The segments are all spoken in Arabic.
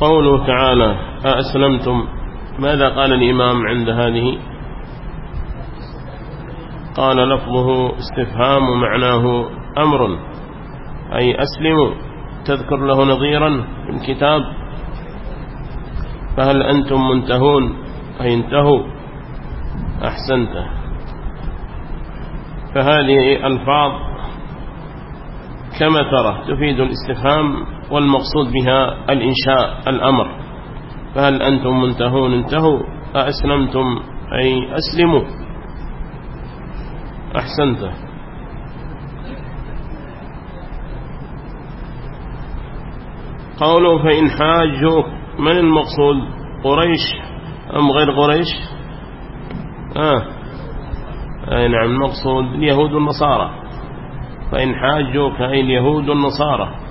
قوله تعالى أأسلمتم؟ ماذا قال الإمام عند هذه؟ قال لفظه استفهام معناه أمر أي أسلموا. تذكر له نظيرا في الكتاب؟ فهل أنتم منتهون؟ أي انتهوا. أحسنت. فهذه ألفاظ كما ترى تفيد الاستفهام والمقصود بها الإنشاء الأمر. فهل أنتم منتهون؟ انتهوا. أأسلمتم؟ أي أسلموا. أحسنت. قولوا فإن حاجوك من المقصود؟ قريش؟ أم غير قريش؟ آه. أي نعم المقصود اليهود والنصارى. فإن حاجوك أي اليهود والنصارى.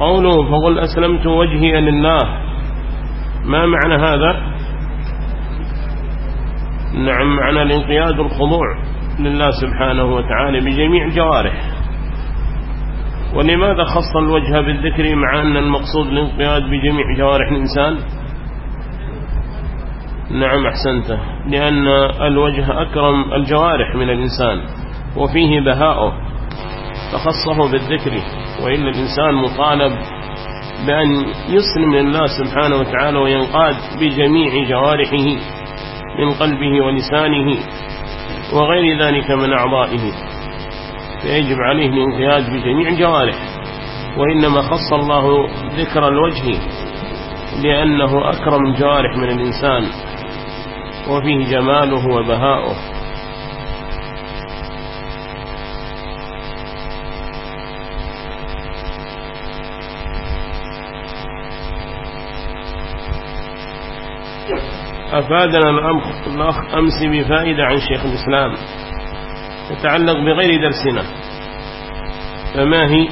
قوله فقل أسلمت وجهي لله. ما معنى هذا؟ نعم معنى الانقياد والخضوع لله سبحانه وتعالى بجميع الجوارح ولماذا خص الوجه بالذكر مع أن المقصود الانقياد بجميع جوارح الإنسان؟ نعم أحسنته لأن الوجه أكرم الجوارح من الإنسان وفيه بهاؤه. فخصه بالذكر. وإن الإنسان مطالب بأن يسلم لله سبحانه وتعالى وينقاد بجميع جوارحه من قلبه ولسانه وغير ذلك من أعضائه فيجب عليه الانقياد بجميع الجوارح وإنما خص الله ذكر الوجه لأنه أكرم الجوارح من الإنسان وفيه جماله وبهاؤه. أفادنا الأخ أمس بفائدة عن شيخ الإسلام. تتعلق بغير درسنا. فما هي؟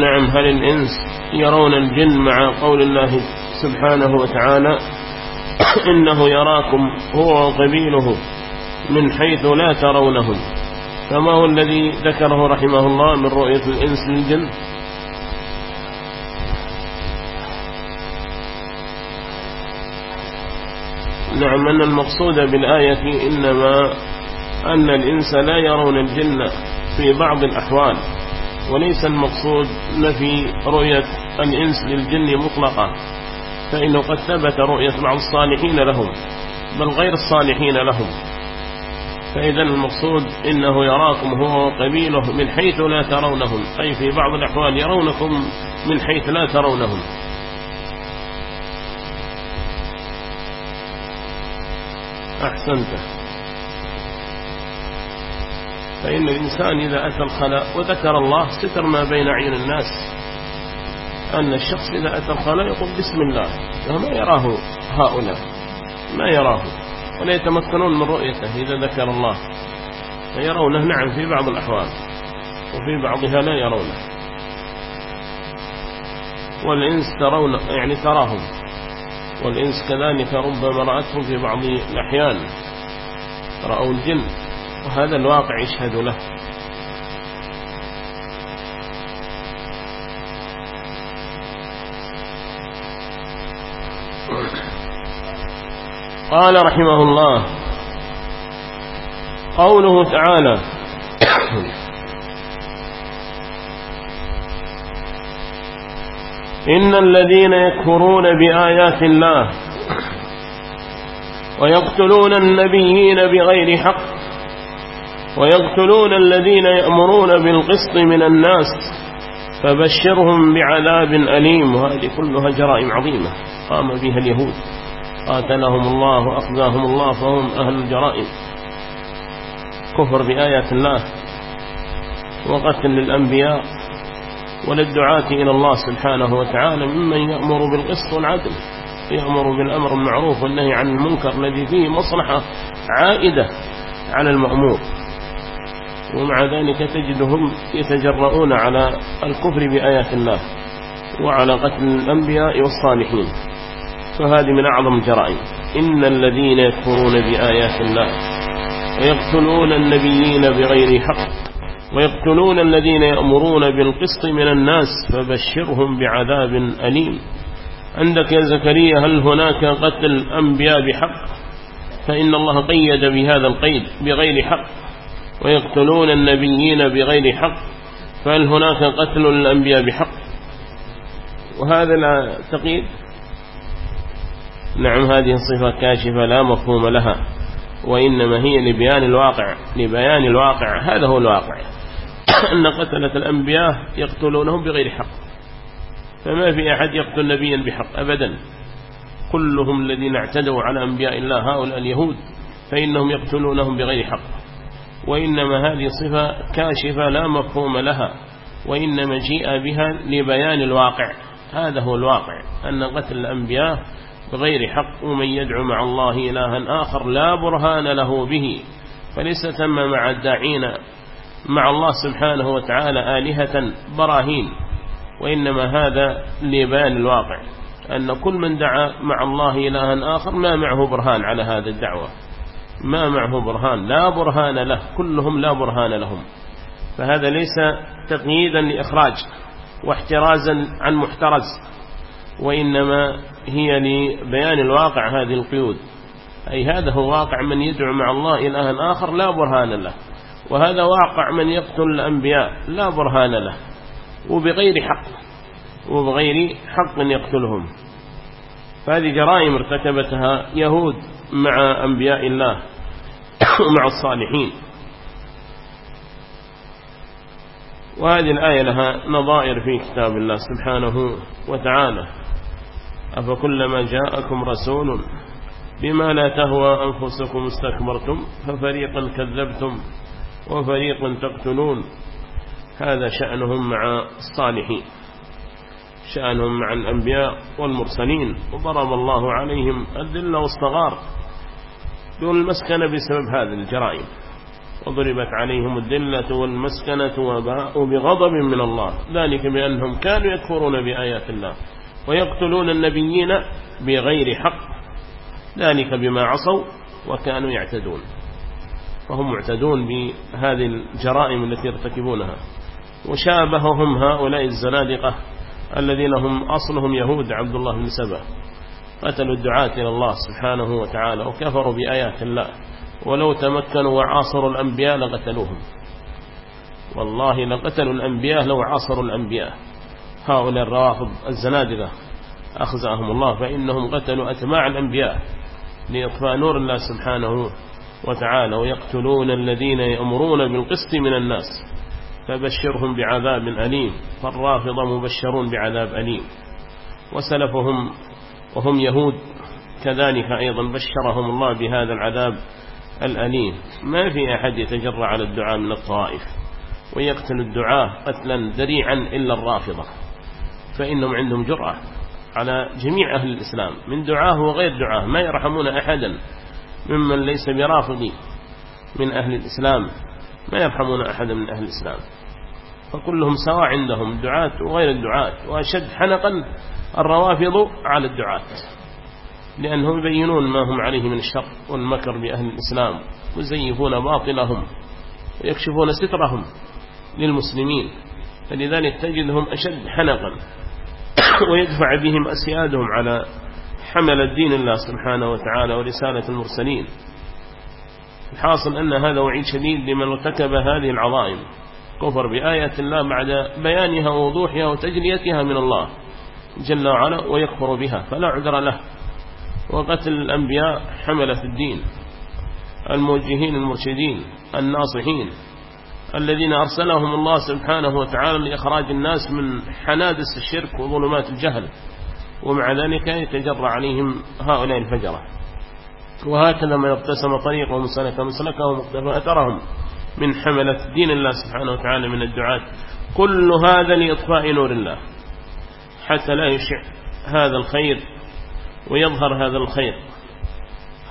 نعم هل الإنس يرون الجن مع قول الله سبحانه وتعالى؟ إنه يراكم هو وقبيله من حيث لا ترونهم. فما هو الذي ذكره رحمه الله من رؤية الإنس للجن؟ نعم أن المقصود بالآية إنما أن الإنس لا يرون الجن في بعض الأحوال وليس المقصود نفي رؤية الإنس للجن مطلقة فإنه قد ثبت رؤية بعض الصالحين لهم بل غير الصالحين لهم. فإذا المقصود إنه يراكم هو وقبيله من حيث لا ترونهم أي في بعض الأحوال يرونكم من حيث لا ترونهم. أحسنت. فإن الإنسان إذا أتى الخلاء وذكر الله ستر ما بين عين الناس أن الشخص إذا أتى الخلاء يقول بسم الله وما يراه هؤلاء ما يراه ولا يتمكنون من رؤيته إذا ذكر الله. فيرونه نعم في بعض الأحوال وفي بعضها لا يرونه. والإنس ترون يعني تراهم والإنس كذلك ربما رأتهم في بعض الأحيان. رأوا الجن وهذا الواقع يشهد له. قال رحمه الله قوله تعالى إن الذين يكفرون بآيات الله ويقتلون النبيين بغير حق ويقتلون الذين يأمرون بالقسط من الناس فبشرهم بعذاب أليم. وهذه كلها جرائم عظيمة. قام بها اليهود. قاتلهم الله وأخذاهم الله فهم أهل الجرائم. كفر بآيات الله وقتل للأنبياء وللدعاة إلى الله سبحانه وتعالى ممن يأمر بالقسط والعدل يأمر بالأمر المعروف والنهي عن المنكر الذي فيه مصلحة عائدة على المأمور. ومع ذلك تجدهم يتجرؤون على الكفر بآيات الله وعلى قتل الأنبياء والصالحين. فهذه من أعظم الجرائم. إن الذين يكفرون بآيات الله ويقتلون النبيين بغير حق ويقتلون الذين يأمرون بالقسط من الناس فبشرهم بعذاب أليم. عندك يا زكريا هل هناك قتل أنبياء بحق؟ فإن الله قيد بهذا القيد بغير حق ويقتلون النبيين بغير حق فهل هناك قتل الأنبياء بحق؟ وهذا لا تقيد نعم هذه الصفة كاشفة لا مفهوم لها وإنما هي لبيان الواقع لبيان الواقع هذا هو الواقع. أن قتلة الأنبياء يقتلونهم بغير حق. فما في أحد يقتل نبيا بحق أبدا. كلهم الذين اعتدوا على أنبياء الله هؤلاء اليهود فإنهم يقتلونهم بغير حق. وإنما هذه صفة كاشفة لا مفهوم لها وإنما جيء بها لبيان الواقع. هذا هو الواقع أن قتل الأنبياء بغير حق ومن يدعو مع الله إلها آخر لا برهان له به. فليس ثم مع الداعين مع الله سبحانه وتعالى آلهة براهين وإنما هذا لبيان الواقع أن كل من دعا مع الله إلها آخر ما معه برهان على هذا الدعوة ما معه برهان لا برهان له كلهم لا برهان لهم. فهذا ليس تقييدا لإخراج واحترازا عن محترز وإنما هي لبيان الواقع هذه القيود. أي هذا هو واقع من يدعو مع الله إلها آخر لا برهان له. وهذا واقع من يقتل الأنبياء لا برهان له وبغير حق وبغير حق يقتلهم. فهذه جرائم ارتكبتها يهود مع أنبياء الله ومع الصالحين. وهذه الآية لها نظائر في كتاب الله سبحانه وتعالى. أفكلما جاءكم رسول بما لا تهوى أنفسكم استكبرتم ففريقا كذبتم. وفريقا تقتلون هذا شأنهم مع الصالحين شأنهم مع الأنبياء والمرسلين وضرب الله عليهم الذل والصغار دون المسكنة بسبب هذه الجرائم وضربت عليهم الذلة والمسكنة وباءوا بغضب من الله ذلك بأنهم كانوا يكفرون بآيات الله ويقتلون النبيين بغير حق ذلك بما عصوا وكانوا يعتدون. فهم معتدون بهذه الجرائم التي يرتكبونها. وشابههم هؤلاء الزنادقة الذين هم أصلهم يهود عبد الله بن سبأ. قتلوا الدعاة إلى الله سبحانه وتعالى وكفروا بآيات الله. ولو تمكنوا وعاصروا الأنبياء لقتلوهم. والله لقتلوا الأنبياء لو عاصروا الأنبياء. هؤلاء الروافض الزنادقة أخزأهم الله فإنهم قتلوا أتماع الأنبياء لإطفاء نور الله سبحانه وتعالى ويقتلون الذين يأمرون بالقسط من الناس فبشرهم بعذاب أليم فالرافضة مبشرون بعذاب أليم. وسلفهم وهم يهود كذلك أيضا بشرهم الله بهذا العذاب الأليم. ما في أحد يتجرع على الدعاء من الطائف ويقتل الدعاء قتلا ذريعا إلا الرافضة فإنهم عندهم جرأة على جميع أهل الإسلام. من دعاه وغير دعاه ما يرحمون أحدا. ممن ليس برافضي من أهل الإسلام ما يرحمون أحدا من أهل الإسلام. فكلهم سواء عندهم دعاة وغير الدعاة وأشد حنقا الروافض على الدعاة لأنهم يبينون ما هم عليه من الشر والمكر بأهل الإسلام ويزيفون باطلهم ويكشفون سترهم للمسلمين. فلذلك تجدهم أشد حنقا ويدفع بهم أسيادهم على حمل الدين الله سبحانه وتعالى ورسالة المرسلين. الحاصل أن هذا وعيد شديد لمن ارتكب هذه العظائم. كفر بآيات الله بعد بيانها ووضوحها وتجليتها من الله جل وعلا ويكفر بها فلا عذر له. وقتل الأنبياء حملة الدين. الموجهين المرشدين الناصحين الذين أرسلهم الله سبحانه وتعالى لإخراج الناس من حنادس الشرك وظلمات الجهل. ومع ذلك يتجرى عليهم هؤلاء الفجرة. وهكذا من ابتسم طريقهم وسلك مسلكهم ومقتفى أثرهم من حملة دين الله سبحانه وتعالى من الدعاة. كل هذا لإطفاء نور الله. حتى لا يشع هذا الخير ويظهر هذا الخير.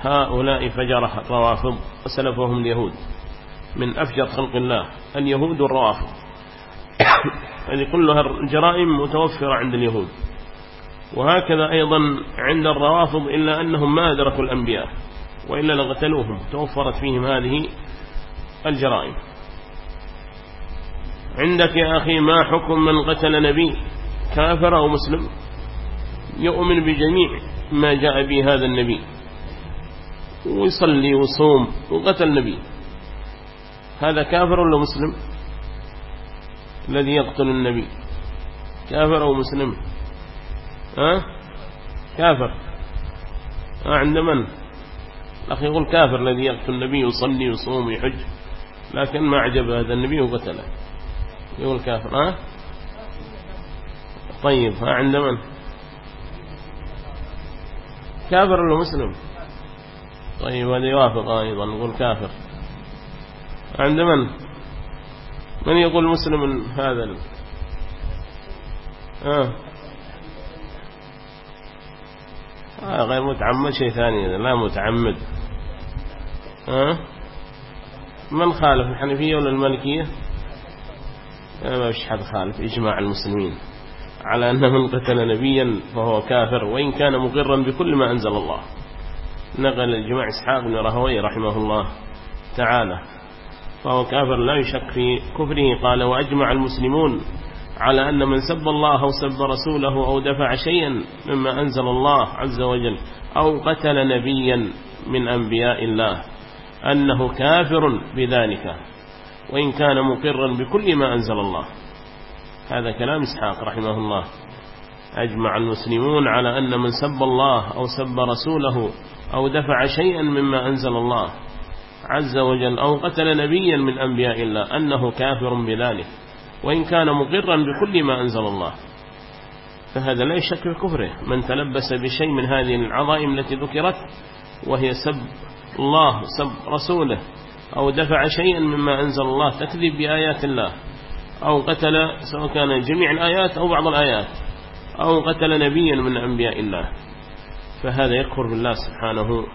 هؤلاء فجرة الروافض وسلفهم اليهود. من أفجر خلق الله اليهود والروافض هذه كلها الجرائم متوفرة عند اليهود. وهكذا أيضا عند الروافض إلا أنهم ما أدركوا الأنبياء وإلا لغتلوهم توفرت فيهم هذه الجرائم. عندك يا أخي ما حكم من قتل نبي كافر أو مسلم؟ يؤمن بجميع ما جاء به هذا النبي. ويصلي وصوم وقتل نبي. هذا كافر ولا مسلم؟ الذي يقتل النبي كافر أو مسلم؟ ها؟ كافر. ها عند من؟ الأخ يقول كافر الذي يقتل النبي يصلي ويصوم ويحج لكن ما عجب هذا النبي وقتله يقول كافر ها؟ طيب ها عند من؟ كافر ولا مسلم؟ طيب هذا يوافق أيضا نقول كافر. عند من؟ من يقول مسلم هذا. آه غير متعمد شيء ثاني لا متعمد. آه. من خالف الحنفية ولا المالكية؟ ما فيش حد خالف إجماع المسلمين. على أن من قتل نبيا فهو كافر وإن كان مقرا بكل ما أنزل الله. نقل الجماع إسحاق بن رهوي رحمه الله تعالى. فهو كافر لا يشك في كفره. قال وأجمع المسلمون على أن من سب الله أو سب رسوله أو دفع شيئا مما أنزل الله عز وجل أو قتل نبيا من أنبياء الله أنه كافر بذلك وإن كان مقرا بكل ما أنزل الله. هذا كلام إسحاق رحمه الله. أجمع المسلمون على أن من سب الله أو سب رسوله أو دفع شيئا مما أنزل الله عز وجل أو قتل نبيا من أنبياء الله أنه كافر بذلك. وإن كان مقرا بكل ما أنزل الله. فهذا لا يشك في كفره من تلبس بشيء من هذه العظائم التي ذكرت وهي سب الله سب رسوله أو دفع شيئا مما أنزل الله تكذب بآيات الله أو قتل سواء كان جميع الآيات أو بعض الآيات أو قتل نبيا من أنبياء الله. فهذا يكفر بالله سبحانه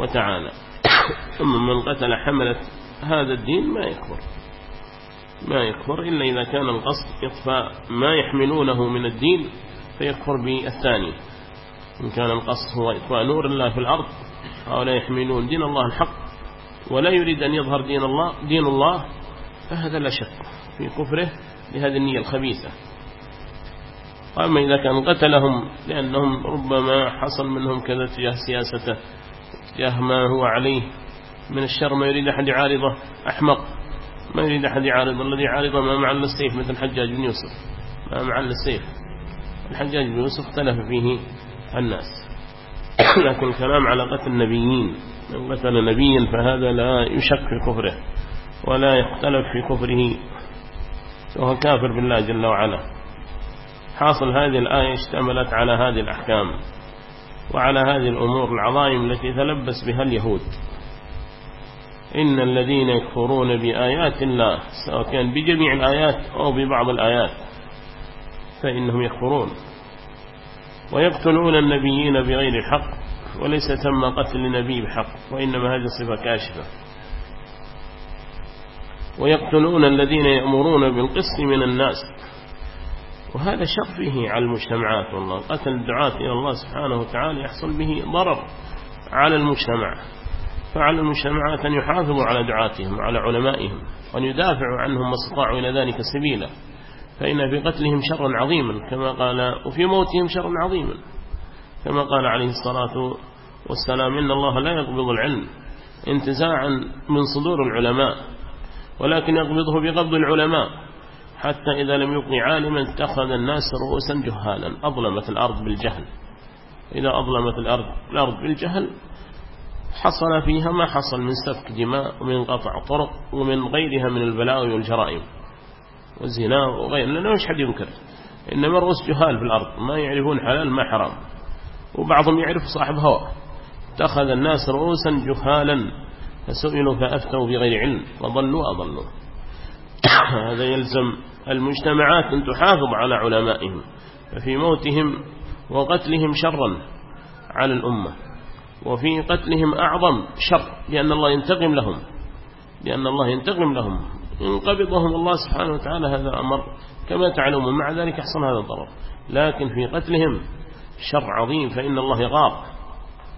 وتعالى. ثم من قتل حملة هذا الدين ما يكفر. ما يكفر إلا إذا كان القصد إطفاء ما يحملونه من الدين فيكفر بالثاني. إن كان القصد هو إطفاء نور الله في الأرض أو لا يحملون دين الله الحق ولا يريد أن يظهر دين الله دين الله فهذا لا شك في كفره لهذه النية الخبيثة. أما إذا كان قتلهم لأنهم ربما حصل منهم كذا تجاه سياسته تجاه ما هو عليه من الشر ما يريد أحد يعارضه أحمق. ما يريد أحد يعارض الذي يعارضه ما معل السيف مثل الحجاج بن يوسف ما معل السيف. الحجاج بن يوسف اختلف فيه الناس. لكن الكلام على قتل النبيين من قتل نبيا فهذا لا يشك في كفره ولا يختلف في كفره وهو كافر بالله جل وعلا. حاصل هذه الآية اشتملت على هذه الأحكام وعلى هذه الأمور العظائم التي تلبس بها اليهود. إن الذين يكفرون بآيات الله سواء كان بجميع الآيات أو ببعض الآيات فإنهم يكفرون. ويقتلون النبيين بغير الحق وليس تم قتل النبي بحق وإنما هذه صفة كاشفة. ويقتلون الذين يأمرون بالقسط من الناس وهذا شر فيه على المجتمعات والله. قتل الدعاة إلى الله سبحانه وتعالى يحصل به ضرر على المجتمع. فعلى المجتمعات أن يحافظوا على دعاتهم وعلى علمائهم وأن يدافعوا عنهم ما استطاعوا إلى ذلك سبيلا. فإن في قتلهم شرا عظيما كما قال وفي موتهم شرا عظيما. كما قال عليه الصلاة والسلام إن الله لا يقبض العلم انتزاعا من صدور العلماء ولكن يقبضه بقبض العلماء حتى إذا لم يبقي عالما اتخذ الناس رؤوسا جهالا أظلمت الأرض بالجهل. إذا أظلمت الأرض, الأرض بالجهل حصل فيها ما حصل من سفك دماء ومن قطع طرق ومن غيرها من البلاوي والجرائم والزنا وغير لأنه مش حد ينكر. إنما رؤوس جهال في الأرض ما يعرفون حلال ما حرام. وبعضهم يعرف صاحب هوى. اتخذ الناس رؤوسا جهالا فسئلوا فأفتوا بغير علم. وضلوا أضلوا هذا يلزم المجتمعات أن تحافظ على علمائهم ففي موتهم وقتلهم شرا على الأمة. وفي قتلهم أعظم شر لأن الله ينتقم لهم لأن الله ينتقم لهم. إن قبضهم الله سبحانه وتعالى هذا أمر كما تعلمون مع ذلك يحصل هذا الضرر. لكن في قتلهم شر عظيم فإن الله يغار.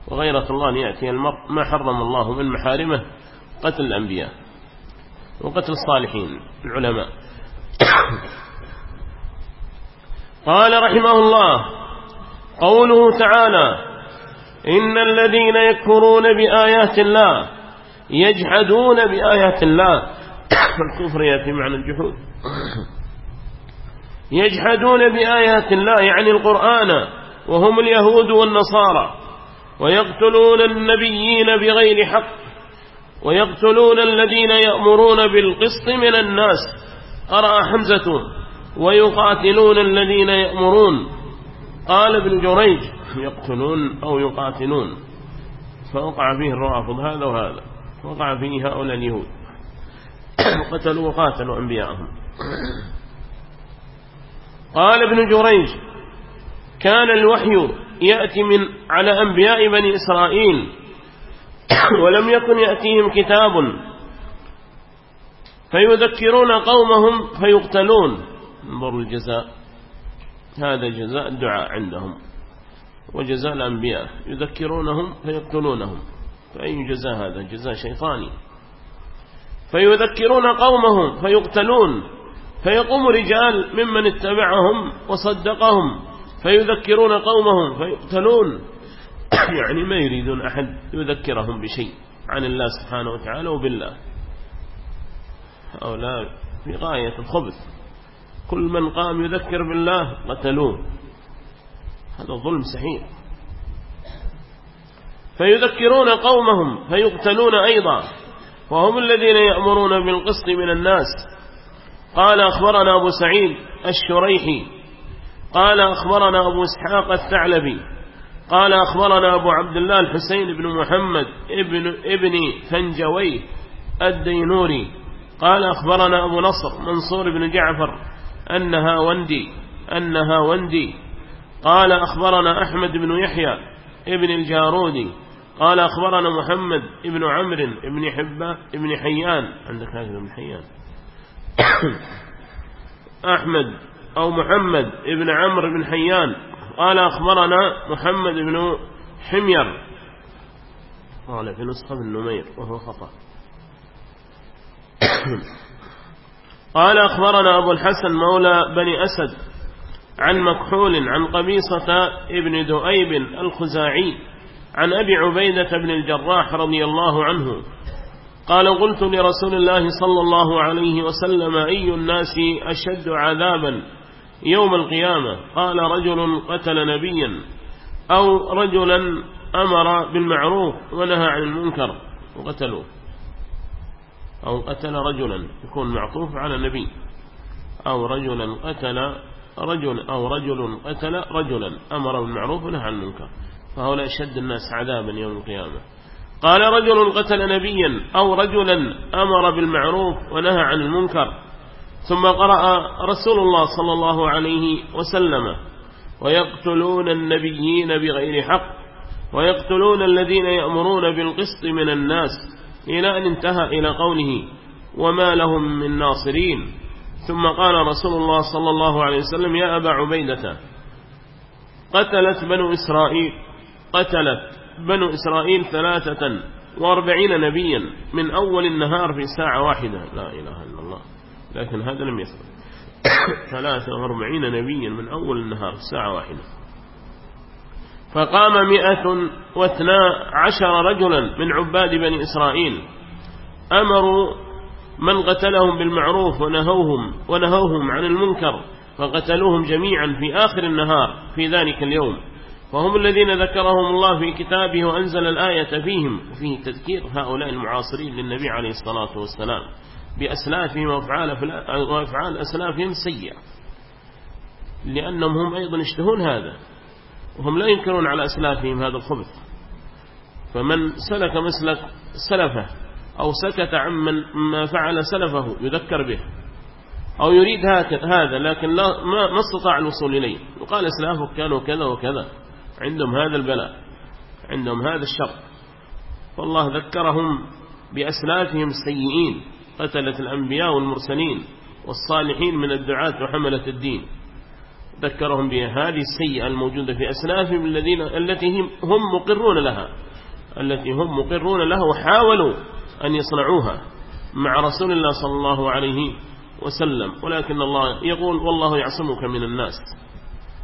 وغيرة الله أن يأتي المرء ما حرم الله من محارمه قتل الأنبياء وقتل الصالحين العلماء. قال رحمه الله قوله تعالى إن الذين يكفرون بآيات الله يجحدون بآيات الله. الكفر يأتي معنى الجحود. يجحدون بآيات الله يعني القرآن وهم اليهود والنصارى. ويقتلون النبيين بغير حق. ويقتلون الذين يأمرون بالقسط من الناس. قرأ حمزة؟ ويقاتلون الذين يأمرون. قال ابن جريج يقتلون أو يقاتلون. فوقع فيه الروافض هذا وهذا. وقع فيه هؤلاء اليهود. قتلوا وقاتلوا أنبياءهم. قال ابن جريج كان الوحي يأتي من على أنبياء بني إسرائيل. ولم يكن يأتيهم كتاب. فيذكرون قومهم فيقتلون. انظروا الجزاء. هذا جزاء الدعاء عندهم. وجزاء الأنبياء. يذكرونهم فيقتلونهم. فأي جزاء هذا؟ جزاء شيطاني. فيذكرون قومهم فيقتلون. فيقوم رجال ممن اتبعهم وصدقهم. فيذكرون قومهم فيقتلون. يعني ما يريدون أحد يذكرهم بشيء عن الله سبحانه وتعالى وبالله. هؤلاء في غاية الخبث. كل من قام يذكر بالله قتلوه. هذا ظلم سحيق. فيذكرون قومهم فيقتلون أيضا. وهم الذين يأمرون بالقسط من الناس. قال أخبرنا أبو سعيد الشريحي. قال أخبرنا أبو إسحاق الثعلبي. قال أخبرنا أبو عبد الله الحسين بن محمد ابن, ابن فنجوي الدينوري. قال أخبرنا أبو نصر منصور بن جعفر أنها وندي أنها وندي. قال أخبرنا أحمد بن يحيى ابن الجارودي قال أخبرنا محمد ابن عمرو ابن حبة ابن حيان عندك هذا ابن حيان. أحمد أو محمد ابن عمرو بن حيان قال أخبرنا محمد بن حمير. قال في نسخة بن نمير وهو خطأ. قال أخبرنا أبو الحسن مولى بني أسد عن مكحول عن قبيصة ابن دؤيب الخزاعي عن أبي عبيدة بن الجراح رضي الله عنه قال قلت لرسول الله صلى الله عليه وسلم أي الناس أشد عذابا يوم القيامة؟ قال رجل قتل نبيا أو رجلا أمر بالمعروف ونهى عن المنكر وقتلوه. أو قتل رجلا يكون معطوف على النبي. أو رجلا قتل رجل أو رجل قتل رجلا أمر بالمعروف ونهى عن المنكر. فهؤلاء أشد الناس عذابا يوم القيامة. قال رجل قتل نبيا أو رجلا أمر بالمعروف ونهى عن المنكر. ثم قرأ رسول الله صلى الله عليه وسلم ويقتلون النبيين بغير حق ويقتلون الذين يأمرون بالقسط من الناس إلى أن انتهى إلى قوله وما لهم من ناصرين ثم قال رسول الله صلى الله عليه وسلم يا أبا عبيدة قتلت بنو إسرائيل قتلت بنو إسرائيل ثلاثة وأربعين نبيا من أول النهار في ساعة واحدة. لا إله إلا الله. لكن هذا لم يثبت ثلاثة وأربعين نبيا من أول النهار في ساعة واحدة. فقام مئة واثنى عشر رجلا من عباد بني إسرائيل أمروا من قتلهم بالمعروف ونهوهم, ونهوهم عن المنكر فقتلوهم جميعا في آخر النهار في ذلك اليوم. وهم الذين ذكرهم الله في كتابه وأنزل الآية فيهم وفيه تذكير هؤلاء المعاصرين للنبي عليه الصلاة والسلام بأسلافهم وأفعال أسلافهم سيئة. لأنهم هم أيضا يشتهون هذا وهم لا ينكرون على أسلافهم هذا الخبث. فمن سلك مسلك سلفه أو سكت عمن ما فعل سلفه يذكر به. أو يريد هذا لكن لا ما استطاع الوصول إليه. وقال أسلافه كانوا كذا وكذا. عندهم هذا البلاء. عندهم هذا الشر. فالله ذكرهم بأسلافهم السيئين. قتلت الأنبياء والمرسلين والصالحين من الدعاة وحملة الدين. ذكرهم بهذه السيئة الموجودة في أسلافهم الذين التي هم مقرون لها. التي هم مقرون لها وحاولوا أن يصنعوها مع رسول الله صلى الله عليه وسلم ولكن الله يقول والله يعصمك من الناس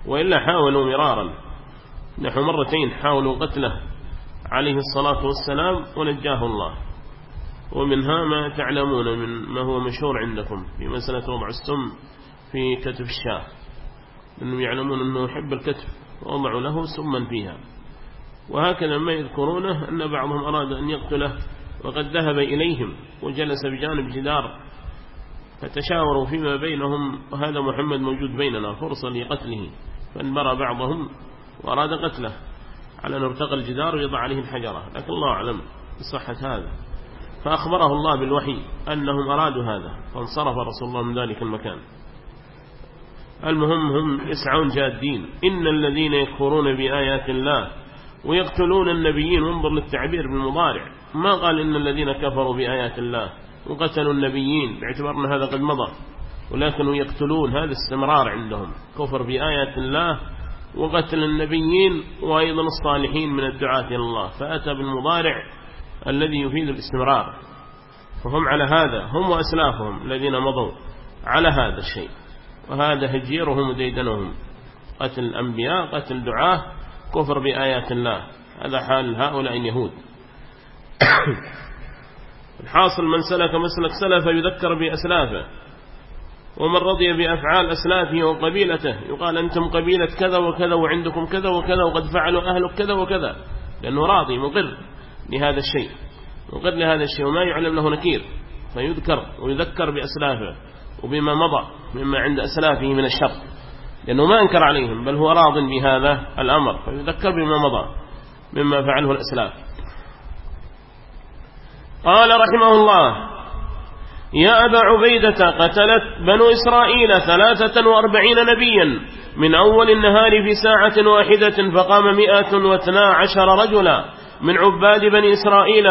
وإلا حاولوا مرارا. نحو مرتين حاولوا قتله عليه الصلاة والسلام ونجاه الله. ومنها ما تعلمون من ما هو مشهور عندكم في مسألة وضع السم في كتف الشاه. أنهم يعلمون أنه يحب الكتف ووضعوا له سما فيها. وهكذا ما يذكرونه أن بعضهم أراد أن يقتله وقد ذهب إليهم وجلس بجانب جدار فتشاوروا فيما بينهم وهذا محمد موجود بيننا فرصة لقتله فانبرى بعضهم وأراد قتله. على أن ارتقى الجدار ويضع عليه الحجرة لكن الله أعلم بصحة هذا. فأخبره الله بالوحي أنهم أرادوا هذا فانصرف رسول الله من ذلك المكان. المهم هم يسعون جادين. إن الذين يكفرون بآيات الله ويقتلون النبيين وانظر للتعبير بالمضارع. ما قال إن الذين كفروا بآيات الله وقتلوا النبيين باعتبار أن هذا قد مضى ولكن يقتلون هذا استمرار عندهم كفر بآيات الله وقتل النبيين وأيضا الصالحين من الدعاة إلى الله فأتى بالمضارع الذي يفيد الاستمرار فهم على هذا هم وأسلافهم الذين مضوا على هذا الشيء وهذا هجيرهم وديدنهم قتل الأنبياء قتل دعاه كفر بآيات الله هذا حال هؤلاء اليهود. الحاصل من سلك مسلك سلف يذكر بأسلافه ومن رضي بأفعال أسلافه وقبيلته يقال أنتم قبيلة كذا وكذا وعندكم كذا وكذا وقد فعلوا أهلك كذا وكذا لأنه راضي مقر لهذا الشيء مقر لهذا الشيء وما يعلم له نكير فيذكر ويذكر بأسلافه وبما مضى مما عند أسلافه من الشر لأنه ما أنكر عليهم بل هو راض بهذا الأمر فيذكر بما مضى مما فعله الأسلاف. قال رحمه الله يا أبا عبيدة قتلت بنو إسرائيل ثلاثة وأربعين نبيا من أول النهار في ساعة واحدة فقام مئة واثنا عشر رجلا من عباد بني إسرائيل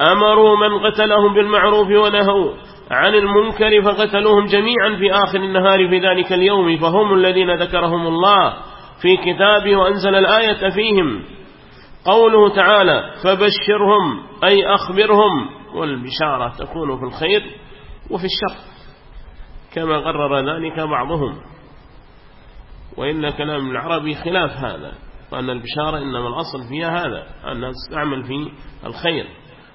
أمروا من قتلهم بالمعروف ونهوا عن المنكر فقتلوهم جميعا في آخر النهار في ذلك اليوم فهم الذين ذكرهم الله في كتابه وأنزل الآية فيهم. قوله تعالى فبشرهم أي أخبرهم والبشارة تكون في الخير وفي الشر كما قرر ذلك بعضهم. وإن كلام العربي خلاف هذا وأن البشارة إنما الأصل فيها هذا أنها تستعمل في الخير.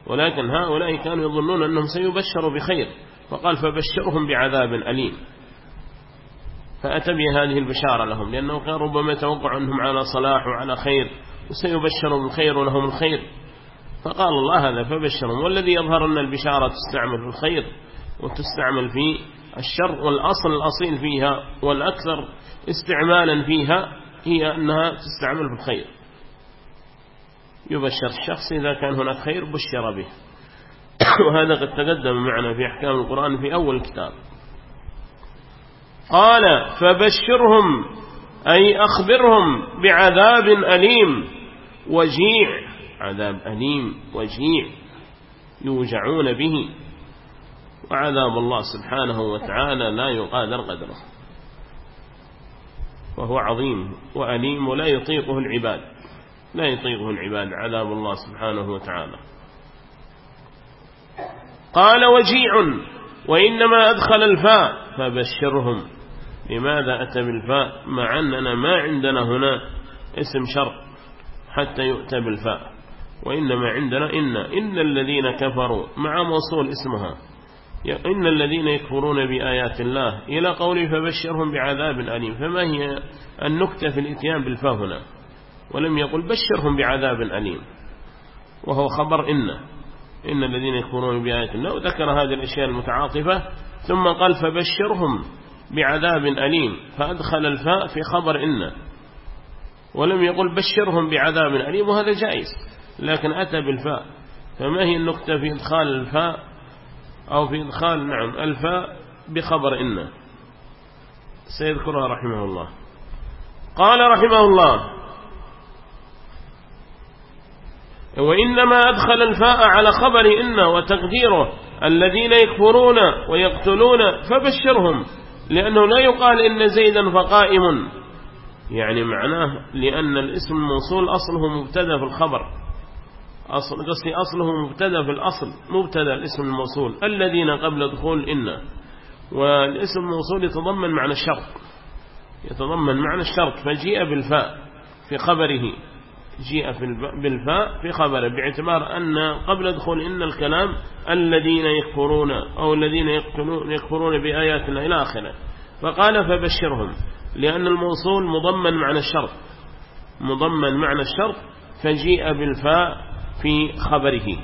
ولكن هؤلاء كانوا يظنون أنهم سيبشروا بخير فقال فبشرهم بعذاب أليم. فأتى بهذه البشارة لهم لأنه كان ربما يتوقع أنهم على صلاح وعلى خير وسيبشروا بالخير ولهم الخير. فقال الله هذا فبشرهم والذي يظهر أن البشارة تستعمل في الخير وتستعمل في الشر والأصل الأصيل فيها والأكثر استعمالا فيها هي أنها تستعمل في الخير. يبشر الشخص إذا كان هناك خير بشر به. وهذا قد تقدم معنا في أحكام القرآن في أول كتاب. قال فبشرهم أي أخبرهم بعذاب أليم. وجيع عذاب أليم وجيع يوجعون به. وعذاب الله سبحانه وتعالى لا يقادر قدره. وهو عظيم وأليم ولا يطيقه العباد. لا يطيقه العباد عذاب الله سبحانه وتعالى. قال وجيع وإنما أدخل الفاء فبشرهم. لماذا أتى بالفاء؟ مع أننا ما عندنا هنا اسم شر حتى يؤتى بالفاء. وإنما عندنا إن. إن الذين كفروا مع موصول اسمها. إن الذين يكفرون بآيات الله. إلى قوله فبشرهم بعذاب أليم. فما هي النكتة في الاتيان بالفاء هنا؟ ولم يقل بشرهم بعذاب أليم. وهو خبر إن. إن الذين يكفرون بآيات الله. وذكر هذه الأشياء المتعاطفة. ثم قال فبشرهم بعذاب أليم فأدخل الفاء في خبر إن. ولم يقل بشرهم بعذاب أليم وهذا جائز لكن أتى بالفاء. فما هي النكتة في إدخال الفاء؟ أو في إدخال نعم الفاء بخبر إن. سيذكرها رحمه الله. قال رحمه الله وإنما أدخل الفاء على خبر إن وتقديره الذين يكفرون ويقتلون فبشرهم. لأنه لا يقال إن زيدا فقائم. يعني معناه لأن الاسم الموصول أصله مبتدا في الخبر. أصل قصدي أصله مبتدا في الأصل مبتدا الاسم الموصول. الذين قبل دخول إن. والاسم الموصول يتضمن معنى الشرط. يتضمن معنى الشرط فجيء بالفاء في خبره. جيء بالفاء في خبره باعتبار أن قبل دخول إن الكلام الذين يكفرون أو الذين يكفرون بآيات إلى آخره. فقال فبشرهم لأن الموصول مضمن معنى الشرط. مضمن معنى الشرط فجيء بالفاء في خبره.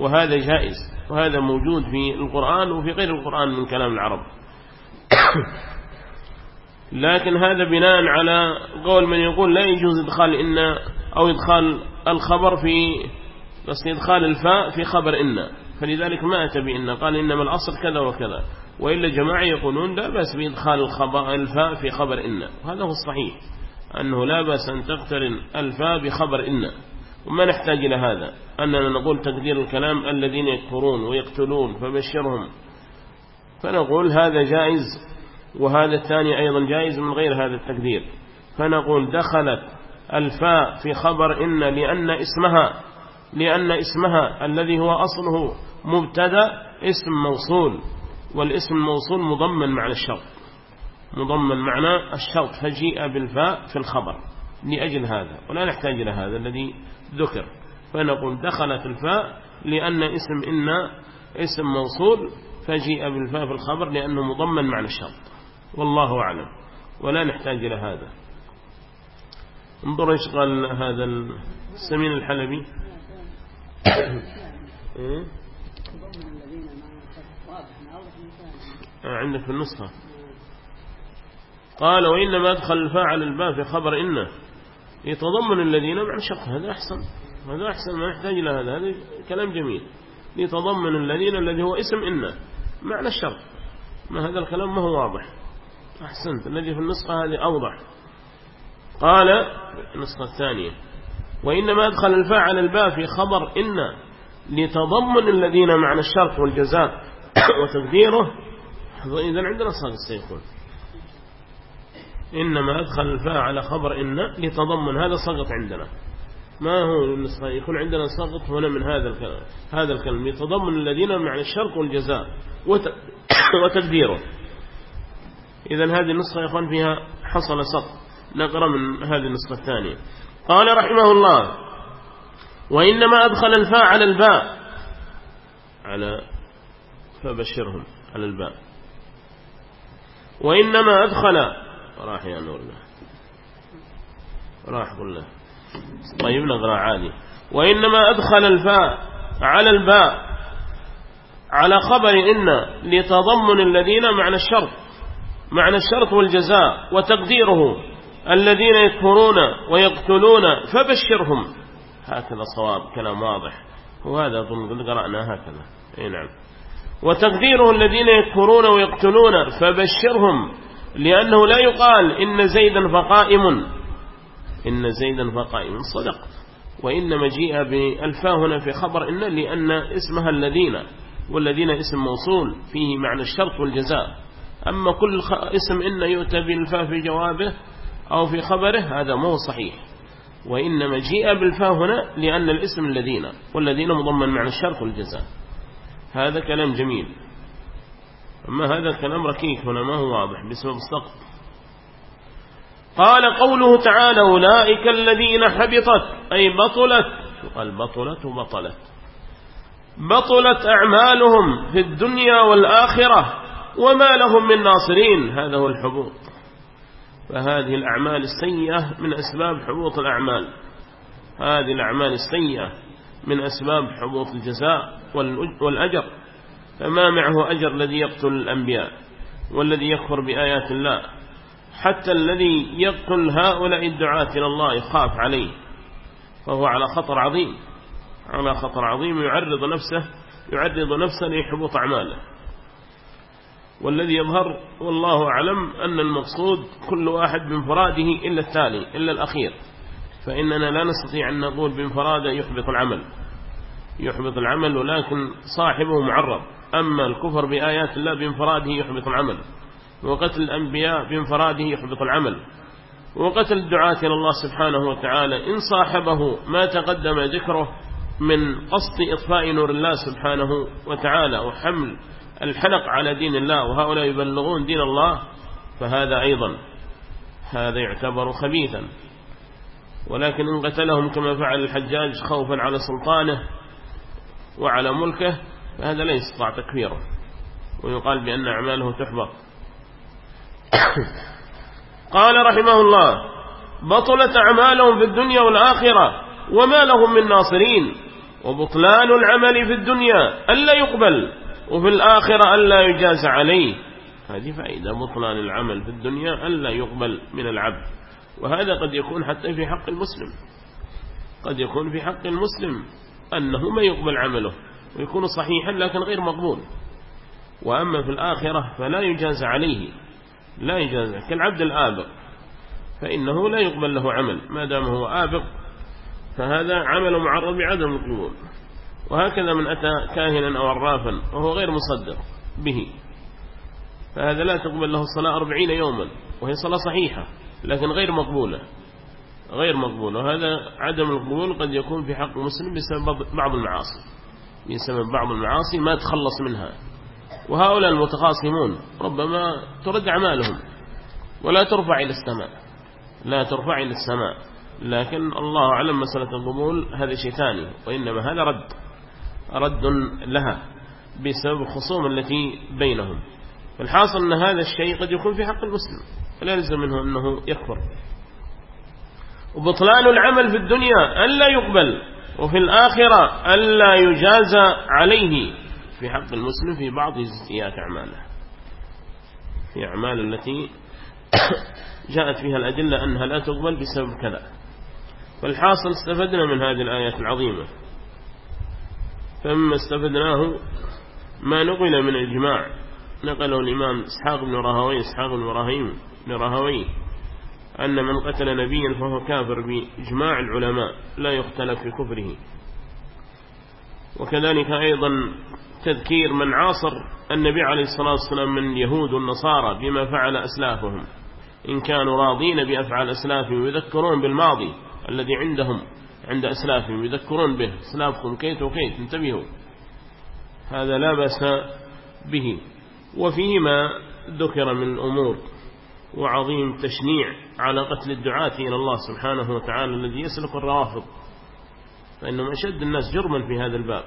وهذا جائز وهذا موجود في القرآن وفي غير القرآن من كلام العرب. لكن هذا بناء على قول من يقول لا يجوز إدخال إن أو إدخال الخبر في بس إدخال الفاء في خبر إن. فلذلك ما أتى بإن. قال إنما الأصل كذا وكذا. وإلا جماعة يقولون لا بأس بإدخال الخبر الفاء في خبر إن. هذا هو الصحيح. أنه لا بأس أن تقترن الفاء بخبر إن. وما نحتاج إلى هذا. أننا نقول تقدير الكلام الذين يكفرون ويقتلون فبشرهم. فنقول هذا جائز وهذا الثاني أيضا جائز من غير هذا التقدير. فنقول دخلت الفاء في خبر إن لأن اسمها لأن اسمها الذي هو أصله مبتدأ اسم موصول والاسم الموصول مضمن معنى الشرط. مضمن معنى الشرط فجيء بالفاء في الخبر لأجل هذا ولا نحتاج إلى هذا الذي ذكر. فنقول دخلت الفاء لأن اسم إن اسم موصول فجيء بالفاء في الخبر لأنه مضمن معنى الشرط. والله أعلم. ولا نحتاج إلى هذا. انظر إيش قال هذا السمين الحلبي. إيه؟ آه، عندك في النسخة. قال وإنما أدخل الفاعل الباء في خبر إنه يتضمن الذين مع شق. هذا أحسن. هذا أحسن. ما يحتاج إلى هذا. هذا كلام جميل. يتضمن الذين الذي هو اسم إنه معنى الشرط. ما هذا الكلام؟ ما هو واضح. أحسنت. الذي في النسخة هذه أوضح. قال النسخة الثانية. وإنما أدخل الفاعل الباء في خبر إن لتضمن الذين معنى الشرط والجزاء وتقديره. إذا عندنا صاغ سيكون إنما أدخل الفاء على خبر إن لتضمن. هذا سقط عندنا. ما هو النسخة؟ يكون عندنا سقط هنا من هذا الكلام. هذا الكلام. يتضمن الذين معنى الشرط والجزاء وتقديره. إذا هذه النسخة يا أخوان فيها حصل سقط. نقرأ من هذه النسخة الثانية. قال رحمه الله وإنما أدخل الفاء على الباء. على فبشرهم على الباء. وإنما أدخل راح يا نور راح قلنا طيب نقرأ عادي. وإنما أدخل الفاء على الباء. على خبر إن لتضمن الذين معنى الشرط. معنى الشرط والجزاء وتقديره الذين يكفرون ويقتلون فبشرهم. هكذا صواب كلام واضح. وهذا أظن قرأنا هكذا. أي نعم. وتقديره الذين يكفرون ويقتلون فبشرهم لأنه لا يقال إن زيدا فقائم. إن زيدا فقائم صدق. وإنما جيء بالفاء هنا في خبر إن لأن اسمها الذين والذين اسم موصول فيه معنى الشرط والجزاء. أما كل اسم إن يؤتى بالفاء في جوابه أو في خبره هذا مو صحيح. وإنما جيء بالفاء هنا لأن الاسم الذين والذين مضمن معنى الشرط والجزاء. هذا كلام جميل. أما هذا الكلام ركيك هنا ما هو واضح بسبب السقط قال قوله تعالى أولئك الذين حبطت أي بطلت. قال بطلت وبطلت؟ بطلت أعمالهم في الدنيا والآخرة. وما لهم من ناصرين. هذا هو الحبوط. فهذه الأعمال السيئة من أسباب حبوط الأعمال. هذه الأعمال السيئة من أسباب حبوط الجزاء والأجر. فما معه أجر الذي يقتل الأنبياء والذي يكفر بآيات الله. حتى الذي يقتل هؤلاء الدعاة إلى الله يخاف عليه. فهو على خطر عظيم. على خطر عظيم. يعرض نفسه يعرض نفسه لحبوط أعماله. والذي يظهر والله أعلم أن المقصود كل واحد بانفراده إلا التالي إلا الأخير. فإننا لا نستطيع أن نقول بانفراده يحبط العمل. يحبط العمل ولكن صاحبه معرض. أما الكفر بآيات الله بانفراده يحبط العمل. وقتل الأنبياء بانفراده يحبط العمل. وقتل الدعاة إلى الله سبحانه وتعالى. إن صاحبه ما تقدم ذكره من قصد إطفاء نور الله سبحانه وتعالى وحمل الحلق على دين الله وهؤلاء يبلغون دين الله فهذا أيضا هذا يعتبر خبيثا. ولكن إن قتلهم كما فعل الحجاج خوفا على سلطانه وعلى ملكه فهذا لا يستطاع تكفيره. ويقال بأن أعماله تحبط. قال رحمه الله بطلت أعمالهم في الدنيا والآخرة وما لهم من ناصرين. وبطلان العمل في الدنيا ألا يقبل. وفي الآخرة ألا يجاز عليه. هذه فائدة بطلان العمل في الدنيا ألا يقبل من العبد. وهذا قد يكون حتى في حق المسلم. قد يكون في حق المسلم أنه ما يقبل عمله ويكون صحيحا لكن غير مقبول. وأما في الآخرة فلا يجاز عليه. لا يجاز. كالعبد الآبق فإنه لا يقبل له عمل ما دام هو آبق فهذا عمل معرض بعدم القبول. وهكذا من أتى كاهنا أو عرافا وهو غير مصدق به. فهذا لا تقبل له الصلاة أربعين يوما وهي صلاة صحيحة لكن غير مقبولة غير مقبولة. وهذا عدم القبول قد يكون في حق المسلم بسبب بعض المعاصي بسبب بعض المعاصي ما تخلص منها. وهؤلاء المتخاصمون ربما ترد أعمالهم ولا ترفع إلى السماء لا ترفع إلى السماء. لكن الله أعلم مسألة القبول هذا شيء ثاني وإنما هذا رد. رد لها بسبب الخصوم التي بينهم. فالحاصل أن هذا الشيء قد يكون في حق المسلم فلا يلزم منه أنه يكفر. وبطلان العمل في الدنيا ألا يقبل وفي الآخرة ألا يجازى عليه. في حق المسلم في بعض جزئيات أعماله. في أعمال التي جاءت فيها الأدلة أنها لا تقبل بسبب كذا. والحاصل استفدنا من هذه الآيات العظيمة. فمما استفدناه ما نقل من الإجماع. نقله الإمام إسحاق بن رهوي إسحاق بن إبراهيم بن رهوي أن من قتل نبيا فهو كافر بإجماع العلماء لا يختلف في كفره. وكذلك أيضا تذكير من عاصر النبي عليه الصلاة والسلام من اليهود والنصارى بما فعل أسلافهم. إن كانوا راضين بأفعال أسلافهم يذكرون بالماضي الذي عندهم. عند أسلافهم يذكرون به أسلافكم كيت وكيت انتبهوا. هذا لا بأس به. وفيه ما ذكر من الأمور وعظيم تشنيع على قتل الدعاة إلى الله سبحانه وتعالى الذي يسلك الروافض. فإنهم أشد الناس جرما في هذا الباب.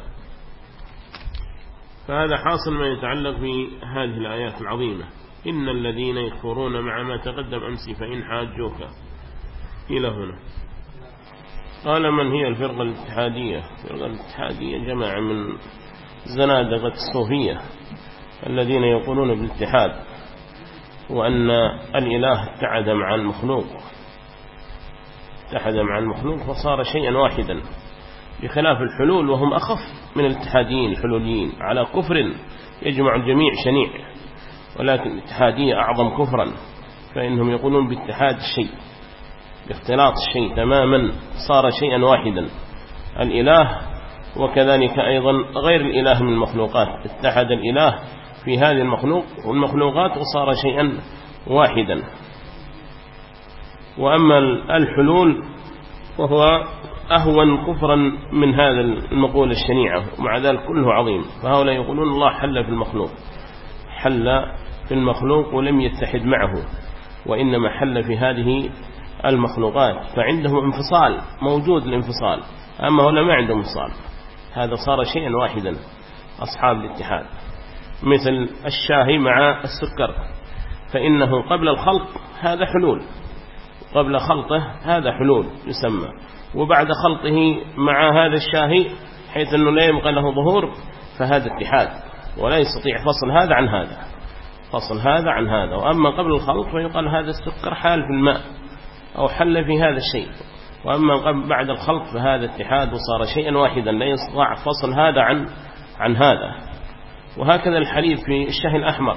فهذا حاصل ما يتعلق بهذه الآيات العظيمة. إن الذين يكفرون مع ما تقدم أمس فإن حاجوك إلى هنا. قال من هي الفرقة الاتحادية؟ الفرقة الاتحادية جماعة من زنادقة الصوفية الذين يقولون بالاتحاد وأن الإله اتحد مع المخلوق. اتحد مع المخلوق فصار شيئا واحدا بخلاف الحلول وهم أخف من الاتحاديين الحلوليين. على كفر يجمع الجميع شنيع ولكن الاتحادية أعظم كفرا فإنهم يقولون باتحاد الشيء باختلاط الشيء تماما صار شيئا واحدا. الإله وكذلك أيضا غير الإله من المخلوقات. اتحد الإله في هذه المخلوق والمخلوقات وصار شيئا واحدا. وأما الحلول وهو أهون كفرا من هذا المقول الشنيعة ومع ذلك كله عظيم. فهؤلاء يقولون الله حل في المخلوق. حل في المخلوق ولم يتحد معه وإنما حل في هذه المخلوقات فعندهم انفصال موجود الانفصال. أما هنا ما عندهم انفصال. هذا صار شيئا واحدا أصحاب الاتحاد. مثل الشاهي مع السكر فإنه قبل الخلق هذا حلول. قبل خلطه هذا حلول يسمى. وبعد خلطه مع هذا الشاهي حيث أنه لا يبقى له ظهور فهذا اتحاد. ولا يستطيع فصل هذا عن هذا. فصل هذا عن هذا. وأما قبل الخلط فيقال هذا السكر حال في الماء. أو حل في هذا الشيء. وأما بعد الخلط فهذا اتحاد وصار شيئا واحدا لا يستطيع فصل هذا عن عن هذا. وهكذا الحليب في الشاهي الأحمر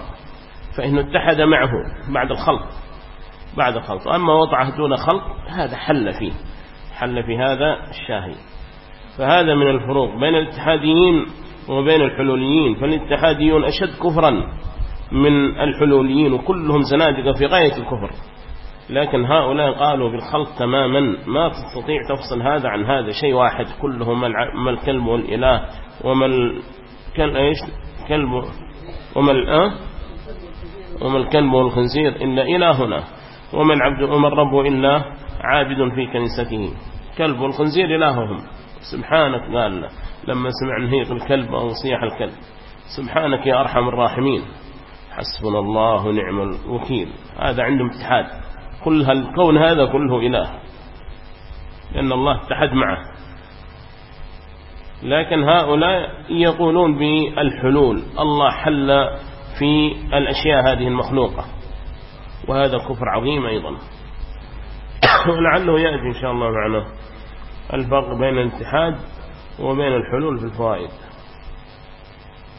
فإنه اتحد معه بعد الخلط بعد الخلط أما وضعه دون خلط هذا حل فيه. حل في هذا الشاهي. فهذا من الفروق بين الاتحاديين وبين الحلوليين. فالاتحاديون أشد كفرا من الحلوليين وكلهم زنادقة في غاية الكفر. لكن هؤلاء قالوا بالخلق تماما ما تستطيع تفصل هذا عن هذا شيء واحد كلهم ما الكلب والإله وما الكلب وما الأه وما الكلب والخنزير إلا إلهنا وما العبد وما الرب إلا عابد في كنيسته. كلب والخنزير إلههم. سبحانك قال لما سمع نهيق الكلب أو صياح الكلب سبحانك يا أرحم الراحمين. حسبنا الله نعم الوكيل. هذا عندهم اتحاد. كل الكون هذا كله إله؟ لأن الله اتحد معه. لكن هؤلاء يقولون بالحلول الله حل في الأشياء هذه المخلوقة. وهذا كفر عظيم أيضا. ولعله يأتي إن شاء الله معنا الفرق بين الاتحاد وبين الحلول في الفوائد.